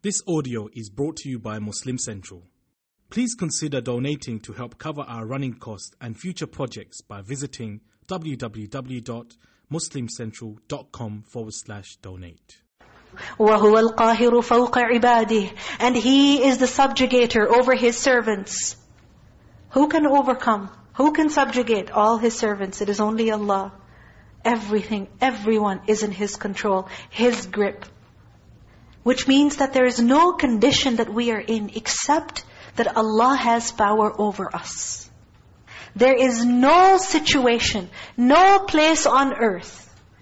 This audio is brought to you by Muslim Central. Please consider donating to help cover our running costs and future projects by visiting www.muslimcentral.com forward slash donate. وَهُوَ الْقَاهِرُ فَوْقَ عِبَادِهِ And He is the subjugator over His servants. Who can overcome? Who can subjugate all His servants? It is only Allah. Everything, everyone is in His control, His grip. Which means that there is no condition that we are in except that Allah has power over us. There is no situation, no place on earth,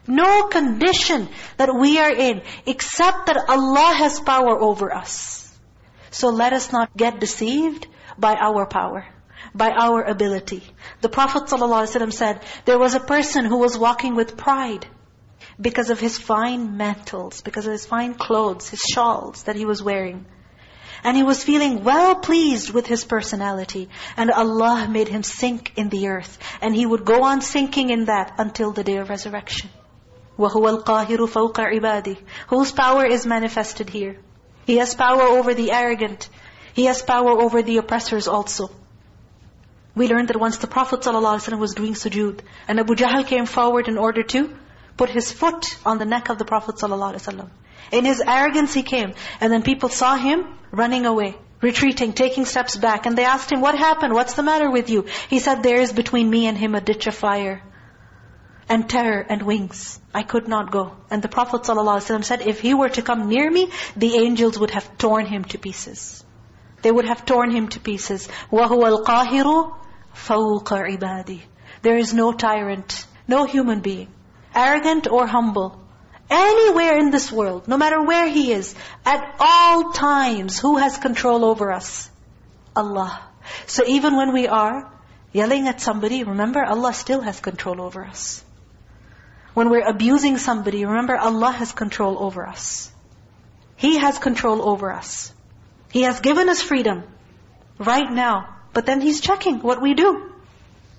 no condition that we are in except that Allah has power over us. So let us not get deceived by our power, by our ability. The Prophet ﷺ said, there was a person who was walking with pride because of his fine mantles, because of his fine clothes, his shawls that he was wearing. And he was feeling well pleased with his personality. And Allah made him sink in the earth. And he would go on sinking in that until the day of resurrection. وَهُوَ الْقَاهِرُ فَوْقَ عِبَادِهِ Whose power is manifested here. He has power over the arrogant. He has power over the oppressors also. We learned that once the Prophet ﷺ was doing sujood, and Abu Jahl came forward in order to put his foot on the neck of the Prophet ﷺ. In his arrogance he came, and then people saw him running away, retreating, taking steps back. And they asked him, what happened? What's the matter with you? He said, there is between me and him a ditch of fire and terror and wings. I could not go. And the Prophet ﷺ said, if he were to come near me, the angels would have torn him to pieces. They would have torn him to pieces. وَهُوَ الْقَاهِرُ فَوْقَ عِبَادِهِ There is no tyrant, no human being, arrogant or humble, anywhere in this world, no matter where he is, at all times, who has control over us? Allah. So even when we are yelling at somebody, remember Allah still has control over us. When we're abusing somebody, remember Allah has control over us. He has control over us. He has given us freedom right now. But then He's checking what we do.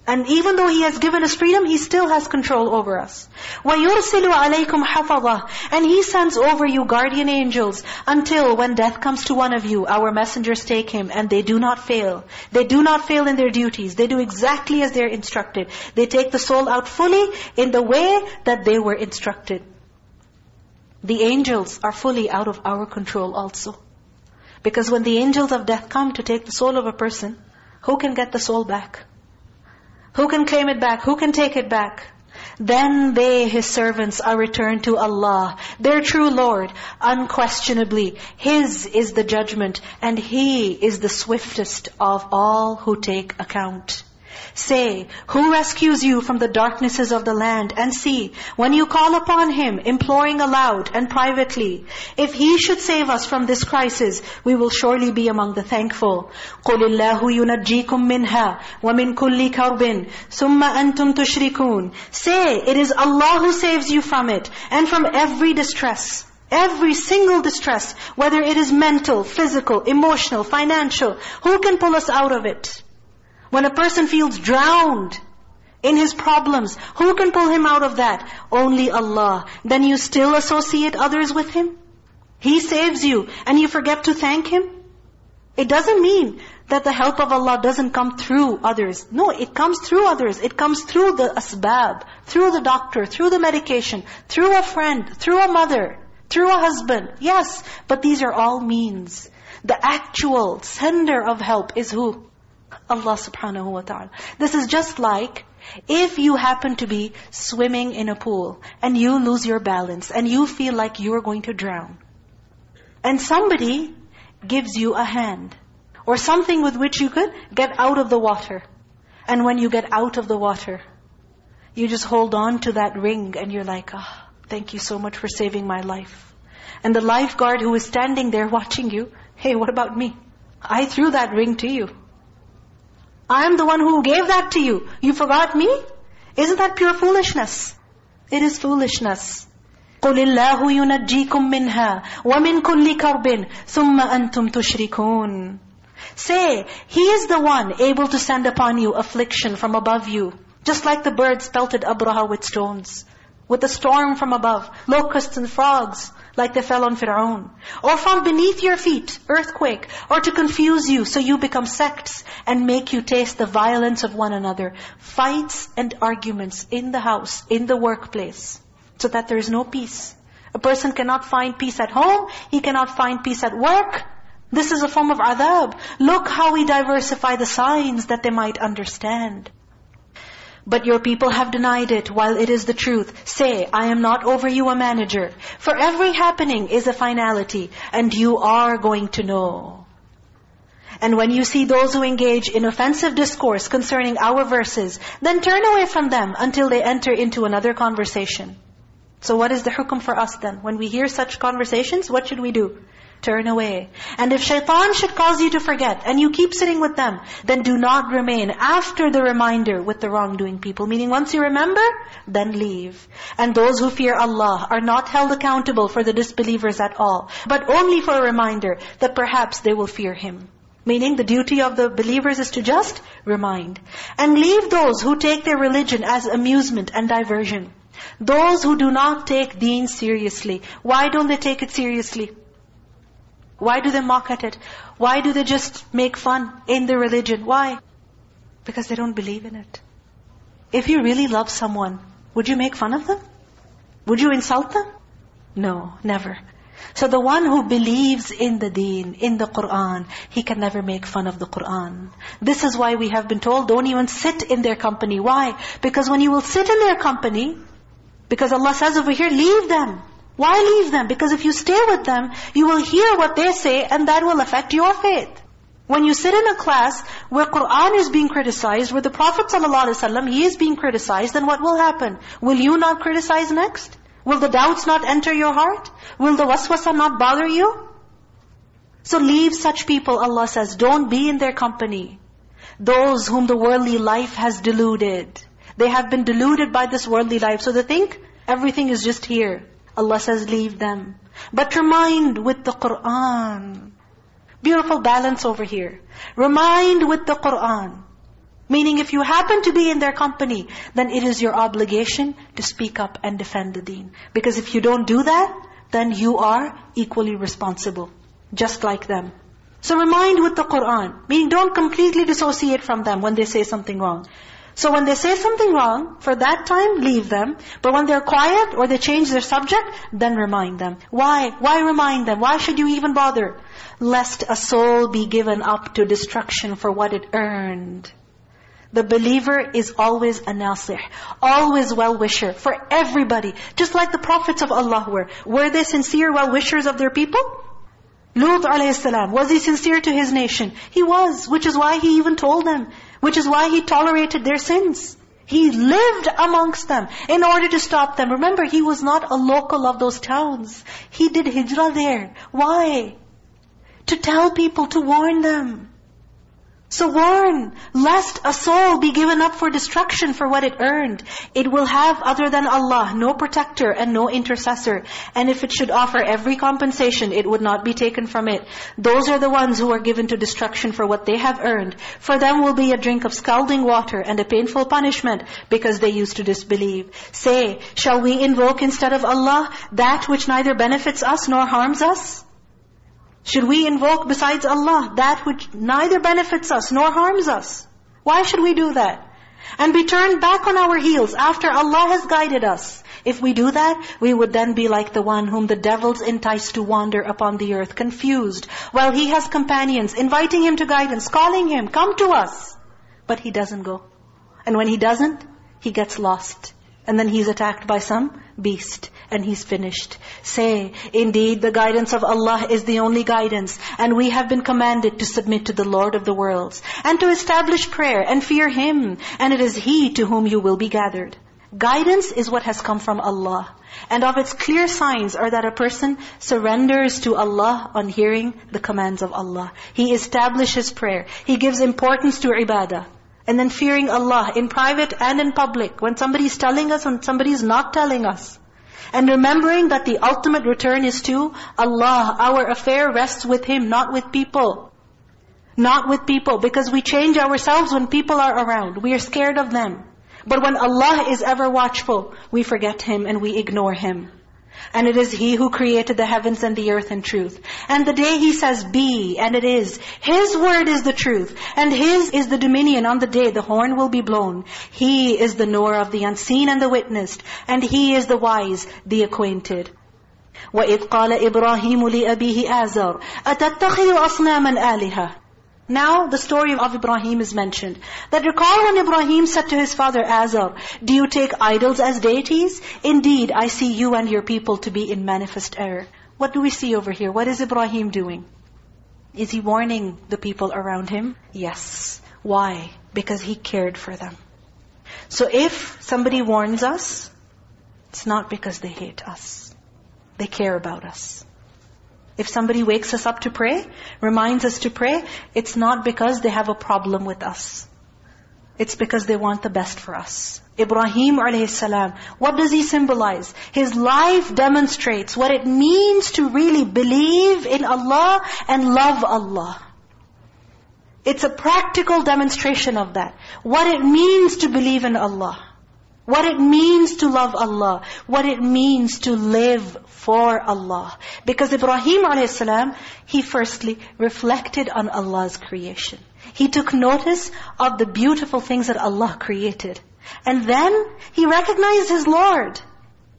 And even though He has given us freedom, He still has control over us. وَيُرْسِلُ عَلَيْكُمْ حَفَظَةً And He sends over you guardian angels until when death comes to one of you, our messengers take him and they do not fail. They do not fail in their duties. They do exactly as they're instructed. They take the soul out fully in the way that they were instructed. The angels are fully out of our control also. Because when the angels of death come to take the soul of a person, who can get the soul back? Who can claim it back? Who can take it back? Then they, His servants, are returned to Allah, their true Lord. Unquestionably, His is the judgment, and He is the swiftest of all who take account. Say, who rescues you from the darknesses of the land? And see, when you call upon Him, imploring aloud and privately, if He should save us from this crisis, we will surely be among the thankful. قُلِ اللَّهُ يُنَجِّيكُم مِّنْهَا وَمِن كُلِّ كَرْبٍ ثُمَّ أَنْتُمْ تُشْرِكُونَ Say, it is Allah who saves you from it, and from every distress. Every single distress, whether it is mental, physical, emotional, financial, who can pull us out of it? When a person feels drowned in his problems, who can pull him out of that? Only Allah. Then you still associate others with Him? He saves you and you forget to thank Him? It doesn't mean that the help of Allah doesn't come through others. No, it comes through others. It comes through the asbab, through the doctor, through the medication, through a friend, through a mother, through a husband. Yes, but these are all means. The actual sender of help is who? Allah subhanahu wa ta'ala. This is just like if you happen to be swimming in a pool and you lose your balance and you feel like you're going to drown. And somebody gives you a hand or something with which you could get out of the water. And when you get out of the water, you just hold on to that ring and you're like, oh, thank you so much for saving my life. And the lifeguard who is standing there watching you, hey, what about me? I threw that ring to you. I'm the one who gave that to you. You forgot me? Isn't that pure foolishness? It is foolishness. قُلِ اللَّهُ يُنَجِّيكُم مِّنْهَا وَمِن كُلِّ كَرْبٍ ثُمَّ أَنْتُمْ تُشْرِكُونَ Say, He is the one able to send upon you affliction from above you. Just like the birds pelted Abraha with stones. With a storm from above, locusts and frogs like they fell on Fir'aun. Or from beneath your feet, earthquake, or to confuse you so you become sects and make you taste the violence of one another. Fights and arguments in the house, in the workplace, so that there is no peace. A person cannot find peace at home, he cannot find peace at work. This is a form of adhab. Look how we diversify the signs that they might understand. But your people have denied it while it is the truth. Say, I am not over you a manager. For every happening is a finality, and you are going to know. And when you see those who engage in offensive discourse concerning our verses, then turn away from them until they enter into another conversation. So what is the hukum for us then? When we hear such conversations, what should we do? Turn away. And if shaitan should cause you to forget, and you keep sitting with them, then do not remain after the reminder with the wrongdoing people. Meaning once you remember, then leave. And those who fear Allah are not held accountable for the disbelievers at all, but only for a reminder that perhaps they will fear Him. Meaning the duty of the believers is to just remind. And leave those who take their religion as amusement and diversion. Those who do not take deen seriously. Why don't they take it seriously? Why do they mock at it? Why do they just make fun in the religion? Why? Because they don't believe in it. If you really love someone, would you make fun of them? Would you insult them? No, never. So the one who believes in the deen, in the Qur'an, he can never make fun of the Qur'an. This is why we have been told, don't even sit in their company. Why? Because when you will sit in their company, because Allah says over here, leave them. Why leave them? Because if you stay with them, you will hear what they say and that will affect your faith. When you sit in a class where Qur'an is being criticized, where the Prophet ﷺ, he is being criticized, then what will happen? Will you not criticize next? Will the doubts not enter your heart? Will the waswasa not bother you? So leave such people, Allah says, don't be in their company. Those whom the worldly life has deluded. They have been deluded by this worldly life. So they think everything is just here. Allah says, leave them. But remind with the Qur'an. Beautiful balance over here. Remind with the Qur'an. Meaning if you happen to be in their company, then it is your obligation to speak up and defend the deen. Because if you don't do that, then you are equally responsible. Just like them. So remind with the Qur'an. Meaning don't completely dissociate from them when they say something wrong. So when they say something wrong, for that time, leave them. But when they're quiet or they change their subject, then remind them. Why? Why remind them? Why should you even bother? Lest a soul be given up to destruction for what it earned. The believer is always a nasih, always well-wisher for everybody. Just like the prophets of Allah were. Were they sincere well-wishers of their people? Lut a.s. was he sincere to his nation? He was, which is why he even told them, which is why He tolerated their sins. He lived amongst them in order to stop them. Remember, he was not a local of those towns. He did hijrah there. Why? To tell people, to warn them. So warn, lest a soul be given up for destruction for what it earned. It will have other than Allah, no protector and no intercessor. And if it should offer every compensation, it would not be taken from it. Those are the ones who are given to destruction for what they have earned. For them will be a drink of scalding water and a painful punishment because they used to disbelieve. Say, shall we invoke instead of Allah that which neither benefits us nor harms us? Should we invoke besides Allah that which neither benefits us nor harms us? Why should we do that? And be turned back on our heels after Allah has guided us. If we do that, we would then be like the one whom the devils entice to wander upon the earth, confused, while he has companions, inviting him to guidance, calling him, come to us. But he doesn't go. And when he doesn't, he gets lost. And then he's attacked by some beast and he's finished. Say, indeed the guidance of Allah is the only guidance and we have been commanded to submit to the Lord of the worlds and to establish prayer and fear Him and it is He to whom you will be gathered. Guidance is what has come from Allah. And of its clear signs are that a person surrenders to Allah on hearing the commands of Allah. He establishes prayer. He gives importance to ibadah. And then fearing Allah in private and in public. When somebody is telling us and somebody is not telling us. And remembering that the ultimate return is to Allah. Our affair rests with Him, not with people. Not with people. Because we change ourselves when people are around. We are scared of them. But when Allah is ever watchful, we forget Him and we ignore Him. And it is He who created the heavens and the earth in truth. And the day He says, be, and it is. His word is the truth. And His is the dominion on the day the horn will be blown. He is the knower of the unseen and the witnessed. And He is the wise, the acquainted. وَإِذْ قَالَ إِبْرَاهِيمُ لِأَبِيهِ آزَرُ أَتَتَّخِذُ أَصْنَامًا آلِهَةً now the story of Ibrahim is mentioned. That recall when Ibrahim said to his father Azar, Do you take idols as deities? Indeed, I see you and your people to be in manifest error. What do we see over here? What is Ibrahim doing? Is he warning the people around him? Yes. Why? Because he cared for them. So if somebody warns us, it's not because they hate us. They care about us. If somebody wakes us up to pray, reminds us to pray, it's not because they have a problem with us. It's because they want the best for us. Ibrahim alayhi what does he symbolize? His life demonstrates what it means to really believe in Allah and love Allah. It's a practical demonstration of that. What it means to believe in Allah. What it means to love Allah. What it means to live for Allah. Because Ibrahim a.s., he firstly reflected on Allah's creation. He took notice of the beautiful things that Allah created. And then he recognized his Lord.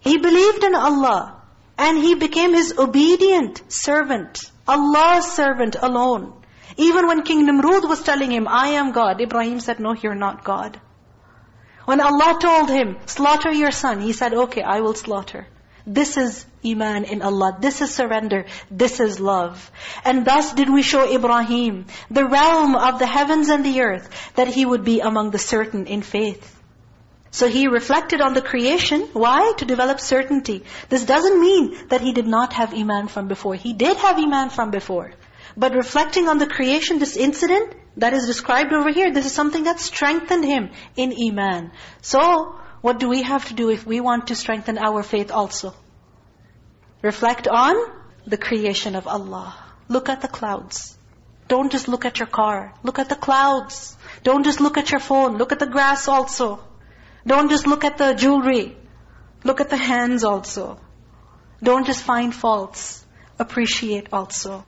He believed in Allah. And he became His obedient servant. Allah's servant alone. Even when King Nimrud was telling him, I am God, Ibrahim said, no, you're not God. When Allah told him, slaughter your son, he said, okay, I will slaughter. This is iman in Allah. This is surrender. This is love. And thus did we show Ibrahim, the realm of the heavens and the earth, that he would be among the certain in faith. So he reflected on the creation. Why? To develop certainty. This doesn't mean that he did not have iman from before. He did have iman from before. But reflecting on the creation, this incident, that is described over here, this is something that strengthened him in Iman. So, what do we have to do if we want to strengthen our faith also? Reflect on the creation of Allah. Look at the clouds. Don't just look at your car. Look at the clouds. Don't just look at your phone. Look at the grass also. Don't just look at the jewelry. Look at the hands also. Don't just find faults. Appreciate also.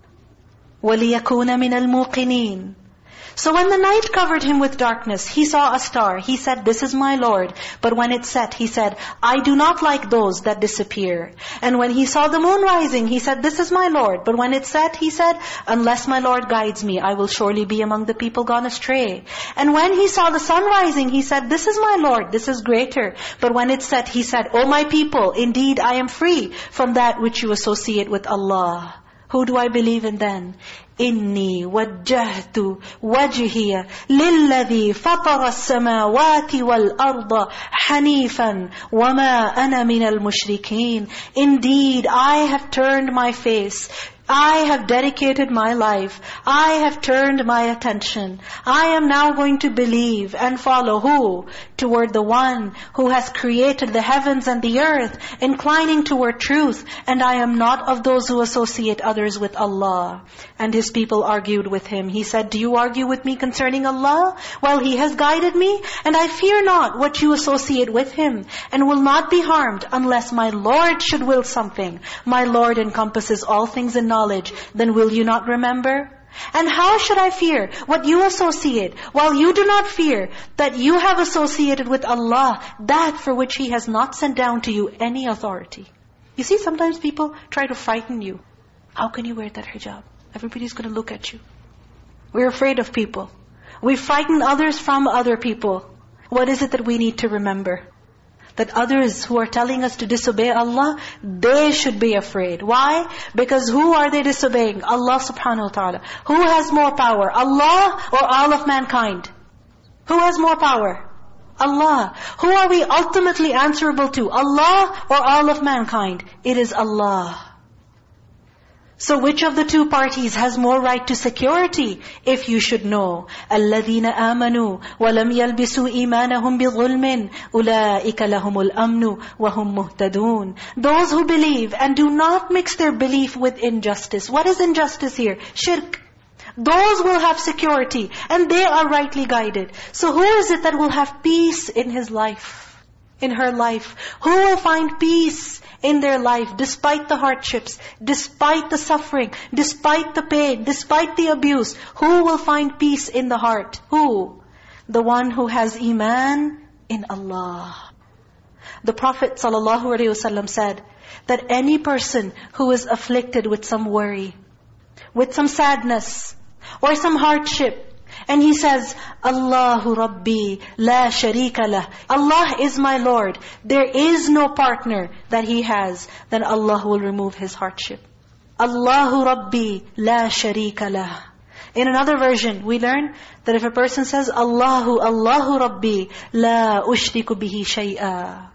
وَلِيَكُونَ مِنَ الْمُوقِنِينَ so when the night covered him with darkness, he saw a star. He said, this is my Lord. But when it set, he said, I do not like those that disappear. And when he saw the moon rising, he said, this is my Lord. But when it set, he said, unless my Lord guides me, I will surely be among the people gone astray. And when he saw the sun rising, he said, this is my Lord, this is greater. But when it set, he said, O my people, indeed I am free from that which you associate with Allah. Who do I believe in then? إني وجهت وجهي للذي فطر السماوات والأرض حنيفا وما أنا من المشركين Indeed, I have turned my face I have dedicated my life. I have turned my attention. I am now going to believe and follow who? Toward the one who has created the heavens and the earth, inclining toward truth. And I am not of those who associate others with Allah. And his people argued with him. He said, do you argue with me concerning Allah? Well, He has guided me, and I fear not what you associate with Him, and will not be harmed unless my Lord should will something. My Lord encompasses all things in knowledge knowledge, then will you not remember? And how should I fear what you associate, while you do not fear that you have associated with Allah, that for which He has not sent down to you any authority. You see, sometimes people try to frighten you. How can you wear that hijab? Everybody's going to look at you. We're afraid of people. We frighten others from other people. What is it that we need to remember? that others who are telling us to disobey Allah, they should be afraid. Why? Because who are they disobeying? Allah subhanahu wa ta'ala. Who has more power? Allah or all of mankind? Who has more power? Allah. Who are we ultimately answerable to? Allah or all of mankind? It is Allah. So which of the two parties has more right to security? If you should know. الَّذِينَ آمَنُوا وَلَمْ يَلْبِسُوا إِيمَانَهُمْ بِظُلْمٍ أُولَٰئِكَ لَهُمُ الْأَمْنُ وَهُمْ مُهْتَدُونَ Those who believe and do not mix their belief with injustice. What is injustice here? Shirk. Those will have security and they are rightly guided. So who is it that will have peace in his life? In her life? Who will find peace in their life despite the hardships, despite the suffering, despite the pain, despite the abuse? Who will find peace in the heart? Who? The one who has iman in Allah. The Prophet ﷺ said that any person who is afflicted with some worry, with some sadness, or some hardship, and he says, Allahu Rabbi, la sharika lah. Allah is my Lord. There is no partner that he has. Then Allah will remove his hardship. Allahu Rabbi, la sharika lah. In another version, we learn that if a person says, Allahu, Allahu Rabbi, la ushriku bihi shay'a.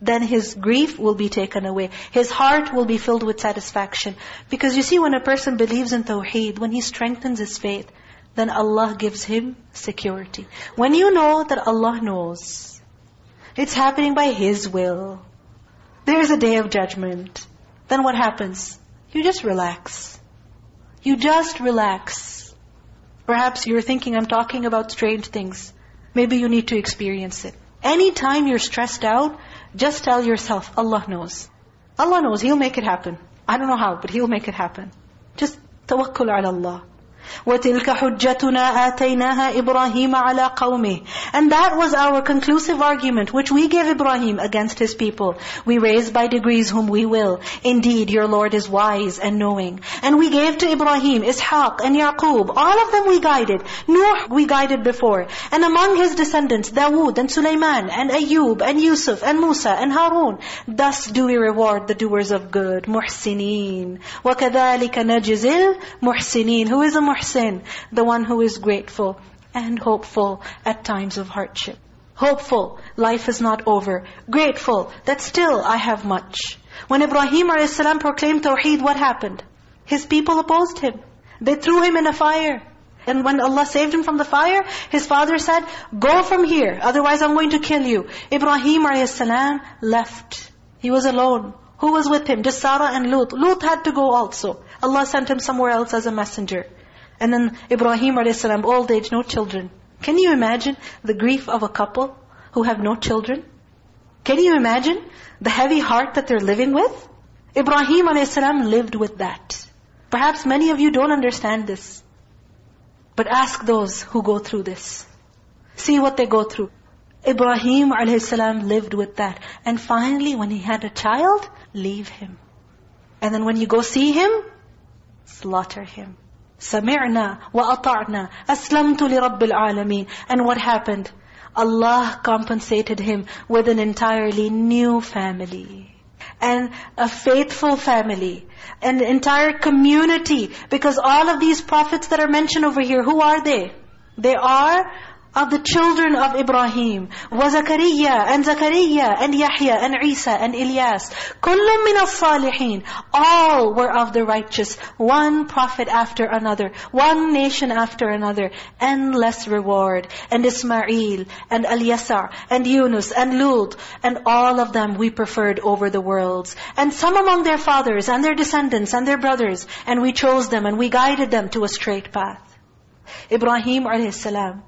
Then his grief will be taken away. His heart will be filled with satisfaction. Because you see, when a person believes in Tawheed, when he strengthens his faith, then Allah gives him security. When you know that Allah knows, it's happening by His will. There is a day of judgment. Then what happens? You just relax. You just relax. Perhaps you're thinking I'm talking about strange things. Maybe you need to experience it. Anytime you're stressed out, just tell yourself, Allah knows. Allah knows, He'll make it happen. I don't know how, but He'll make it happen. Just tawakkul ala Allah. وَتِلْكَ حُجَّتُنَا آتَيْنَاهَا إِبْرَاهِيمَ عَلَىٰ قَوْمِهِ And that was our conclusive argument, which we gave Ibrahim against his people. We raise by degrees whom we will. Indeed, your Lord is wise and knowing. And we gave to Ibrahim, Ishaq and Yaqub. All of them we guided. Nuh we guided before. And among his descendants, Dawood and Sulaiman and Ayub and Yusuf and Musa and Harun. Thus do we reward the doers of good. Muhsinin. وَكَذَلِكَ نَجْزِلْ muhsinin. Who is a muhsin? Muhsin, the one who is grateful and hopeful at times of hardship. Hopeful, life is not over. Grateful, that still I have much. When Ibrahim a.s. proclaimed Tawheed, what happened? His people opposed him. They threw him in a fire. And when Allah saved him from the fire, his father said, Go from here, otherwise I'm going to kill you. Ibrahim a.s. left. He was alone. Who was with him? Just Sarah and Lut. Lut had to go also. Allah sent him somewhere else as a messenger. And then Ibrahim a.s. old age, no children. Can you imagine the grief of a couple who have no children? Can you imagine the heavy heart that they're living with? Ibrahim a.s. lived with that. Perhaps many of you don't understand this. But ask those who go through this. See what they go through. Ibrahim a.s. lived with that. And finally, when he had a child, leave him. And then when you go see him, slaughter him. سَمِعْنَا وَأَطَعْنَا أَسْلَمْتُ لِرَبِّ الْعَالَمِينَ And what happened? Allah compensated him with an entirely new family. And a faithful family. An entire community. Because all of these prophets that are mentioned over here, who are they? They are of the children of Ibrahim was Zakaria and Zakaria and Yahya and Isa and Ilyas كُلٌّ مِّنَ الصَّالِحِينَ All were of the righteous. One prophet after another. One nation after another. Endless reward. And Ismail and Alyasa and Yunus and Lut and all of them we preferred over the worlds. And some among their fathers and their descendants and their brothers and we chose them and we guided them to a straight path. Ibrahim alayhis salam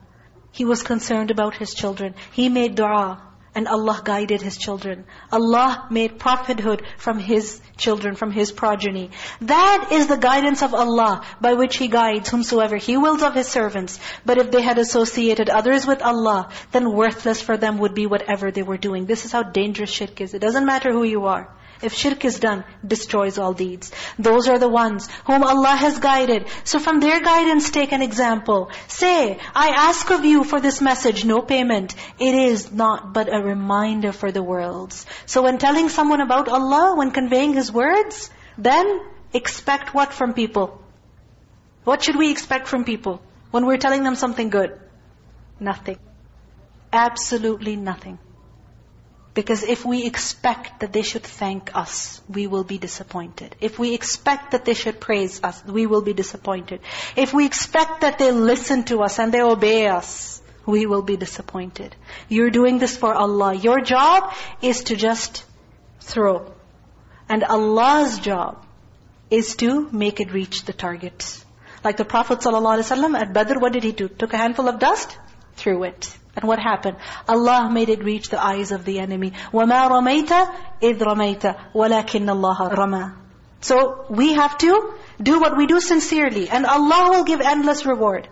he was concerned about his children. He made dua. And Allah guided his children. Allah made prophethood from his children, from his progeny. That is the guidance of Allah by which He guides whomsoever He wills of His servants. But if they had associated others with Allah, then worthless for them would be whatever they were doing. This is how dangerous shirk is. It doesn't matter who you are. If shirk is done, destroys all deeds. Those are the ones whom Allah has guided. So from their guidance, take an example. Say, I ask of you for this message, no payment. It is not but a reminder for the worlds. So when telling someone about Allah, when conveying His words, then expect what from people? What should we expect from people when we're telling them something good? Nothing. Absolutely nothing. Because if we expect that they should thank us, we will be disappointed. If we expect that they should praise us, we will be disappointed. If we expect that they listen to us and they obey us, we will be disappointed. You're doing this for Allah. Your job is to just throw. And Allah's job is to make it reach the target. Like the Prophet ﷺ at Badr, what did he do? Took a handful of dust, threw it. And what happened? Allah made it reach the eyes of the enemy. وَمَا رَمَيْتَ إِذْ رَمَيْتَ وَلَكِنَّ اللَّهَ رَمَى So we have to do what we do sincerely. And Allah will give endless reward.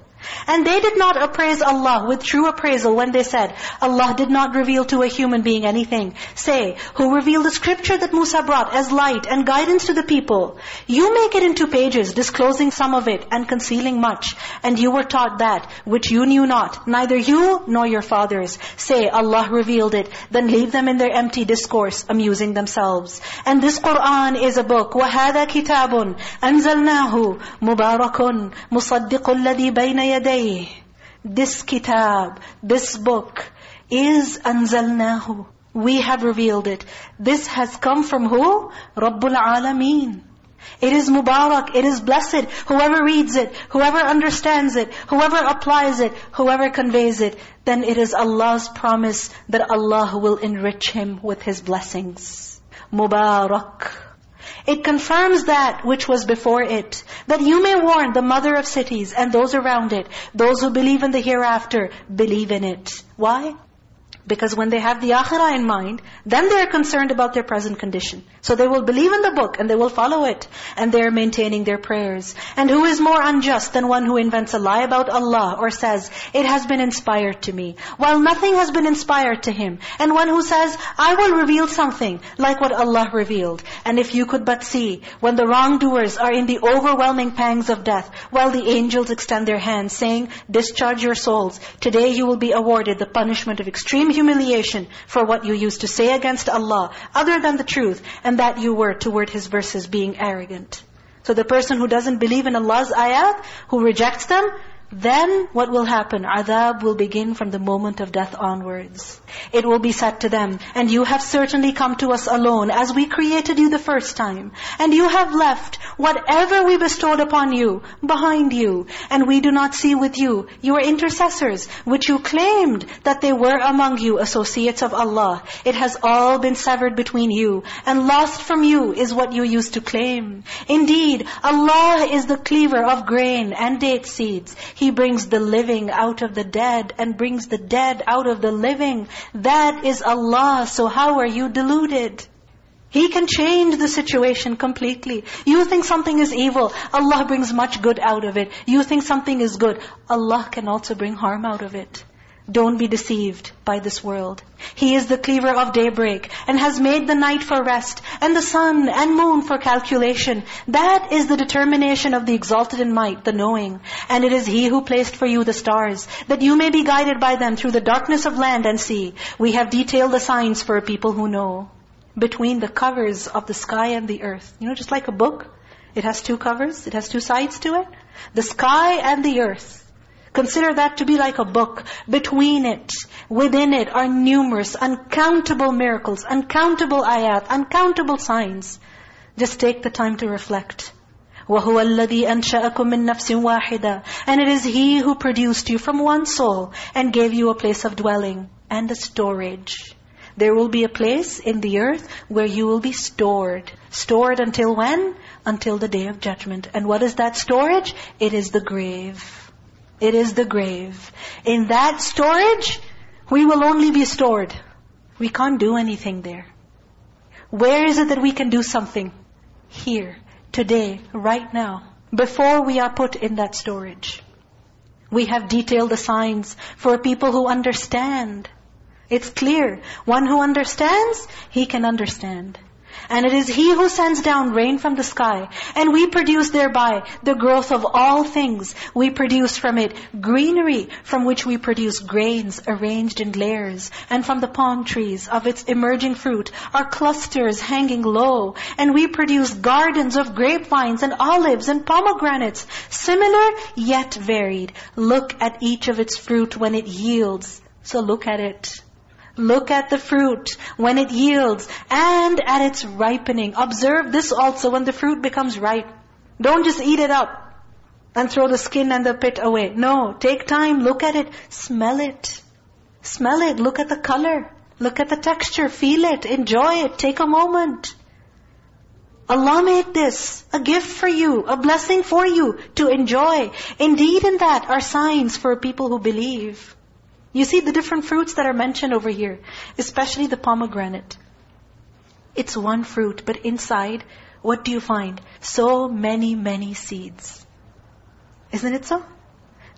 And they did not appraise Allah with true appraisal when they said, Allah did not reveal to a human being anything. Say, who revealed the scripture that Musa brought as light and guidance to the people? You make it into pages, disclosing some of it and concealing much. And you were taught that, which you knew not, neither you nor your fathers. Say, Allah revealed it. Then leave them in their empty discourse, amusing themselves. And this Qur'an is a book. وَهَذَا كِتَابٌ أَنزَلْنَاهُ مُبَارَكٌ مُصَدِّقُ الَّذِي بَيْنَ يديه This kitab, this book is أنزلناه. We have revealed it. This has come from who? Rabbul Alameen. It is Mubarak, it is blessed. Whoever reads it, whoever understands it, whoever applies it, whoever conveys it, then it is Allah's promise that Allah will enrich him with His blessings. Mubarak. It confirms that which was before it. That you may warn the mother of cities and those around it. Those who believe in the hereafter, believe in it. Why? Because when they have the akhirah in mind, then they are concerned about their present condition. So they will believe in the book and they will follow it. And they are maintaining their prayers. And who is more unjust than one who invents a lie about Allah or says, it has been inspired to me, while nothing has been inspired to him. And one who says, I will reveal something like what Allah revealed. And if you could but see, when the wrongdoers are in the overwhelming pangs of death, while the angels extend their hands saying, discharge your souls. Today you will be awarded the punishment of extreme humiliation for what you used to say against Allah, other than the truth, and that you were toward His verses being arrogant. So the person who doesn't believe in Allah's ayat, who rejects them, then what will happen? Adhab will begin from the moment of death onwards. It will be said to them, and you have certainly come to us alone as we created you the first time. And you have left whatever we bestowed upon you behind you. And we do not see with you your intercessors, which you claimed that they were among you associates of Allah. It has all been severed between you. And lost from you is what you used to claim. Indeed, Allah is the cleaver of grain and date seeds. He brings the living out of the dead and brings the dead out of the living. That is Allah. So how are you deluded? He can change the situation completely. You think something is evil. Allah brings much good out of it. You think something is good. Allah can also bring harm out of it. Don't be deceived by this world. He is the cleaver of daybreak and has made the night for rest and the sun and moon for calculation. That is the determination of the exalted in might, the knowing. And it is He who placed for you the stars, that you may be guided by them through the darkness of land and sea. We have detailed the signs for people who know. Between the covers of the sky and the earth. You know, just like a book. It has two covers, it has two sides to it. The sky and the earth. Consider that to be like a book. Between it, within it are numerous, uncountable miracles, uncountable ayat, uncountable signs. Just take the time to reflect. وَهُوَ الَّذِي أَنْشَأَكُم مِّن نَفْسٍ وَاحِدَةٍ And it is He who produced you from one soul and gave you a place of dwelling and a storage. There will be a place in the earth where you will be stored. Stored until when? Until the day of judgment. And what is that storage? It is the grave. It is the grave. In that storage, we will only be stored. We can't do anything there. Where is it that we can do something? Here, today, right now, before we are put in that storage. We have detailed the signs for people who understand. It's clear. One who understands, he can understand. And it is He who sends down rain from the sky. And we produce thereby the growth of all things. We produce from it greenery, from which we produce grains arranged in layers. And from the palm trees of its emerging fruit are clusters hanging low. And we produce gardens of grapevines and olives and pomegranates, similar yet varied. Look at each of its fruit when it yields. So look at it. Look at the fruit when it yields and at its ripening. Observe this also when the fruit becomes ripe. Don't just eat it up and throw the skin and the pit away. No, take time, look at it, smell it. Smell it, look at the color. Look at the texture, feel it, enjoy it, take a moment. Allah made this a gift for you, a blessing for you to enjoy. Indeed in that are signs for people who believe. You see the different fruits that are mentioned over here, especially the pomegranate. It's one fruit, but inside, what do you find? So many, many seeds. Isn't it so?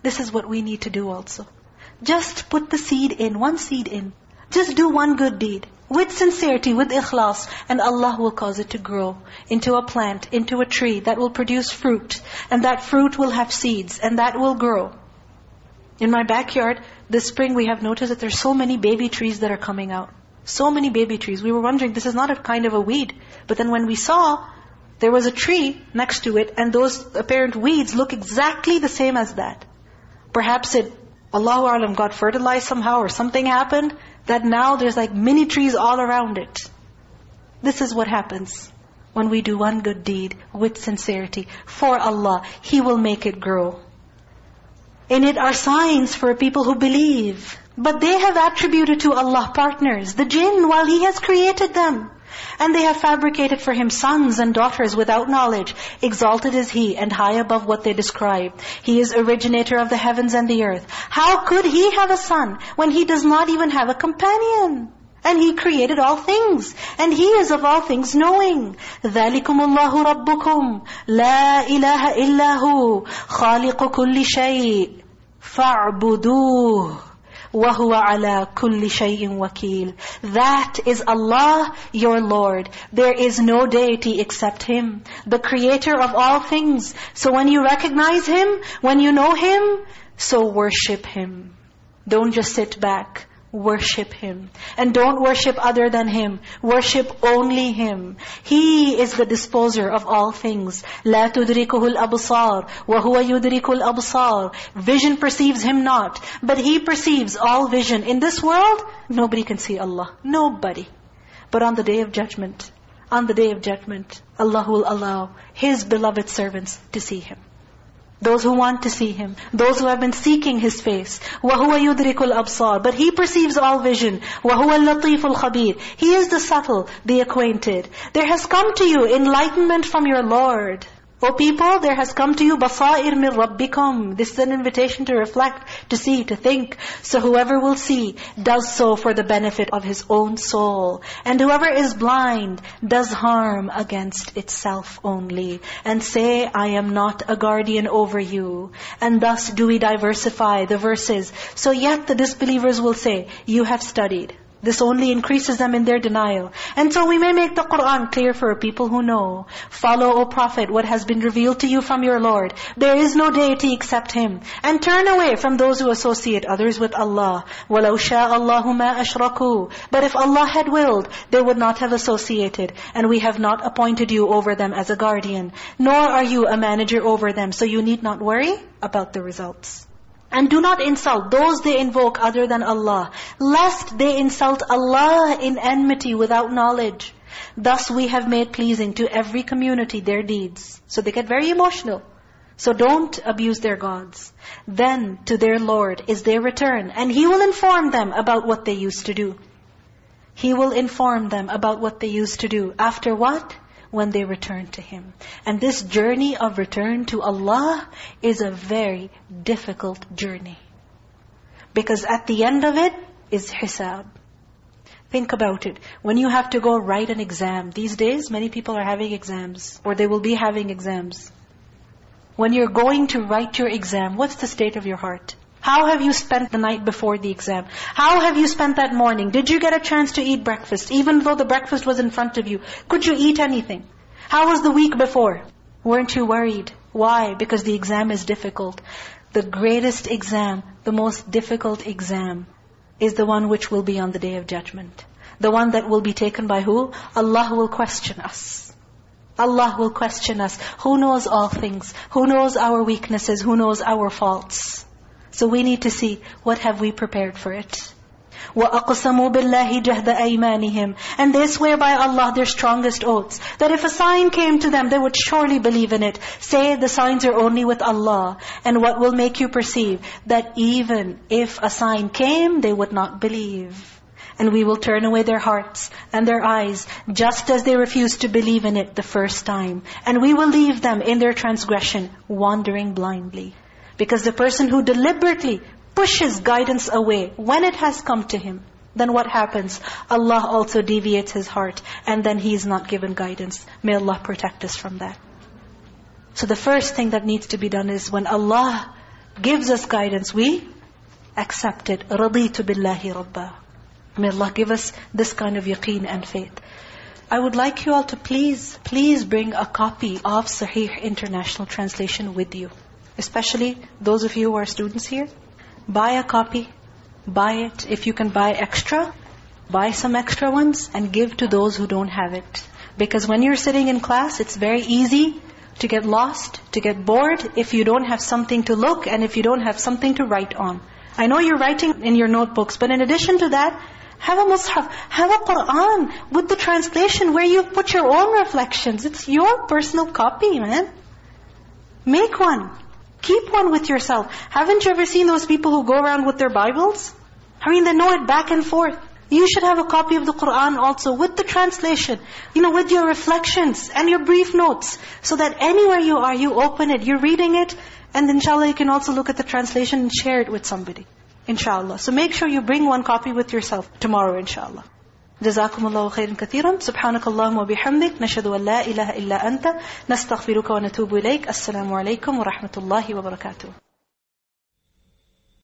This is what we need to do also. Just put the seed in, one seed in. Just do one good deed. With sincerity, with ikhlas, and Allah will cause it to grow into a plant, into a tree that will produce fruit. And that fruit will have seeds, and that will grow. In my backyard, this spring we have noticed that there's so many baby trees that are coming out. So many baby trees. We were wondering, this is not a kind of a weed. But then when we saw, there was a tree next to it, and those apparent weeds look exactly the same as that. Perhaps it, Allahu Alam, got fertilized somehow or something happened, that now there's like mini trees all around it. This is what happens when we do one good deed with sincerity for Allah. He will make it grow. In it are signs for people who believe. But they have attributed to Allah partners, the jinn, while He has created them. And they have fabricated for Him sons and daughters without knowledge. Exalted is He and high above what they describe. He is originator of the heavens and the earth. How could He have a son when He does not even have a companion? And He created all things. And He is of all things knowing. ذَلِكُمُ اللَّهُ رَبُّكُمْ لَا إِلَهَ إِلَّا هُ خَالِقُ كُلِّ شَيْءٍ فَاعْبُدُوهُ وَهُوَ عَلَى كُلِّ شَيْءٍ وَكِيلٍ That is Allah, your Lord. There is no deity except Him, the creator of all things. So when you recognize Him, when you know Him, so worship Him. Don't just sit back. Worship Him. And don't worship other than Him. Worship only Him. He is the disposer of all things. لَا تُدْرِكُهُ الْأَبْصَارِ وَهُوَ يُدْرِكُ الْأَبْصَارِ Vision perceives Him not, but He perceives all vision. In this world, nobody can see Allah. Nobody. But on the Day of Judgment, on the Day of Judgment, Allah will allow His beloved servants to see Him. Those who want to see Him. Those who have been seeking His face. وَهُوَ يُدْرِكُ الْأَبْصَارِ But He perceives all vision. وَهُوَ اللَّطِيفُ الْخَبِيرُ He is the subtle, the acquainted. There has come to you enlightenment from your Lord. O people, there has come to you basair min rabbikum. This is an invitation to reflect, to see, to think. So whoever will see, does so for the benefit of his own soul. And whoever is blind, does harm against itself only. And say, I am not a guardian over you. And thus do we diversify the verses. So yet the disbelievers will say, you have studied. This only increases them in their denial. And so we may make the Qur'an clear for people who know. Follow, O Prophet, what has been revealed to you from your Lord. There is no deity except Him. And turn away from those who associate others with Allah. وَلَوْ شَاءَ اللَّهُ مَا أَشْرَكُوا But if Allah had willed, they would not have associated. And we have not appointed you over them as a guardian. Nor are you a manager over them. So you need not worry about the results. And do not insult those they invoke other than Allah, lest they insult Allah in enmity without knowledge. Thus we have made pleasing to every community their deeds. So they get very emotional. So don't abuse their gods. Then to their Lord is their return, and He will inform them about what they used to do. He will inform them about what they used to do. After what? When they return to Him. And this journey of return to Allah is a very difficult journey. Because at the end of it is hisab. Think about it. When you have to go write an exam, these days many people are having exams, or they will be having exams. When you're going to write your exam, what's the state of your heart? How have you spent the night before the exam? How have you spent that morning? Did you get a chance to eat breakfast? Even though the breakfast was in front of you. Could you eat anything? How was the week before? Weren't you worried? Why? Because the exam is difficult. The greatest exam, the most difficult exam, is the one which will be on the Day of Judgment. The one that will be taken by who? Allah will question us. Allah will question us. Who knows all things? Who knows our weaknesses? Who knows our faults? So we need to see, what have we prepared for it? وَأَقْسَمُوا بِاللَّهِ جَهْدَ أَيْمَانِهِمْ And they swear by Allah their strongest oaths, that if a sign came to them, they would surely believe in it. Say, the signs are only with Allah. And what will make you perceive? That even if a sign came, they would not believe. And we will turn away their hearts and their eyes, just as they refused to believe in it the first time. And we will leave them in their transgression, wandering blindly. Because the person who deliberately pushes guidance away, when it has come to him, then what happens? Allah also deviates his heart and then he is not given guidance. May Allah protect us from that. So the first thing that needs to be done is when Allah gives us guidance, we accept it. رَضِيتُ بِاللَّهِ رَبَّا May Allah give us this kind of yaqeen and faith. I would like you all to please, please bring a copy of Sahih International Translation with you. Especially those of you who are students here. Buy a copy, buy it. If you can buy extra, buy some extra ones and give to those who don't have it. Because when you're sitting in class, it's very easy to get lost, to get bored if you don't have something to look and if you don't have something to write on. I know you're writing in your notebooks, but in addition to that, have a mushaf, have a Qur'an with the translation where you put your own reflections. It's your personal copy, man. Make one. Keep one with yourself. Haven't you ever seen those people who go around with their Bibles? I mean, they know it back and forth. You should have a copy of the Qur'an also with the translation. You know, with your reflections and your brief notes. So that anywhere you are, you open it, you're reading it, and inshallah you can also look at the translation and share it with somebody. Inshallah. So make sure you bring one copy with yourself tomorrow, inshallah. جزاكم الله خيرا كثيرا. سبحانك اللهم وبحمدك. نشهد أن لا إله إلا أنت. نستغفرك ونتوب إليك. السلام عليكم ورحمة الله وبركاته.